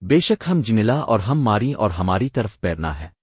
بے شک ہم جنلا اور ہم ماری اور ہماری طرف پیرنا ہے۔